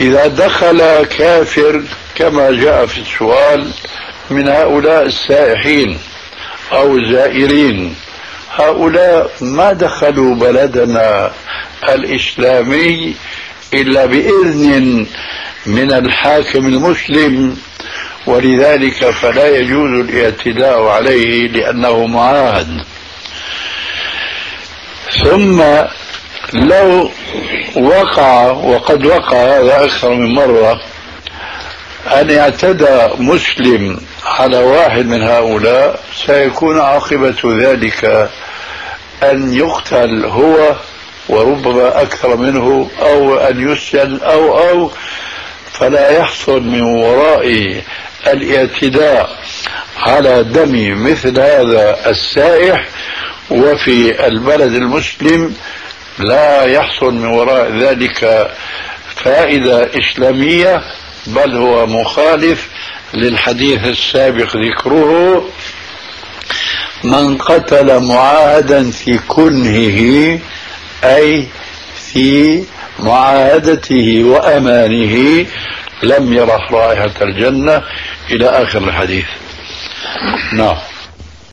إذا دخل كافر كما جاء في السؤال من هؤلاء السائحين أو الزائرين هؤلاء ما دخلوا بلدنا الإسلامي إلا بإذن من الحاكم المسلم ولذلك فلا يجوز الاعتداء عليه لأنه معاهد. ثم لو وقع وقد وقع هذا أكثر من مرة أن اعتدى مسلم على واحد من هؤلاء سيكون عاقبة ذلك أن يقتل هو وربما أكثر منه أو أن يسجن أو أو فلا يحصل من وراء الاعتداء على دم مثل هذا السائح. وفي البلد المسلم لا يحصل من وراء ذلك فائدة إسلامية بل هو مخالف للحديث السابق ذكره من قتل معاهدا في كنهه أي في معاهدته وأمانه لم يرح رائحة الجنة. إلى آخر الحديث. نعم.